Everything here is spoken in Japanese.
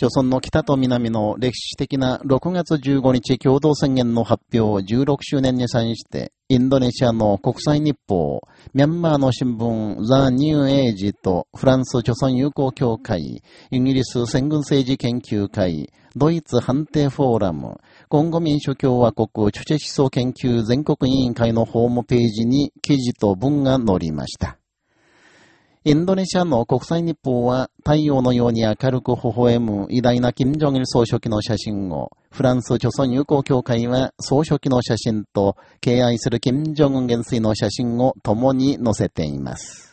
朝鮮の北と南の歴史的な6月15日共同宣言の発表を16周年に際して、インドネシアの国際日報、ミャンマーの新聞ザ・ニューエイジとフランス朝鮮友好協会、イギリス戦軍政治研究会、ドイツ判定フォーラム、コンゴ民主共和国著者思想研究全国委員会のホームページに記事と文が載りました。インドネシアの国際日報は太陽のように明るく微笑む偉大な金正日総書記の写真を、フランス著村友好協会は総書記の写真と敬愛する金正恩元帥の写真を共に載せています。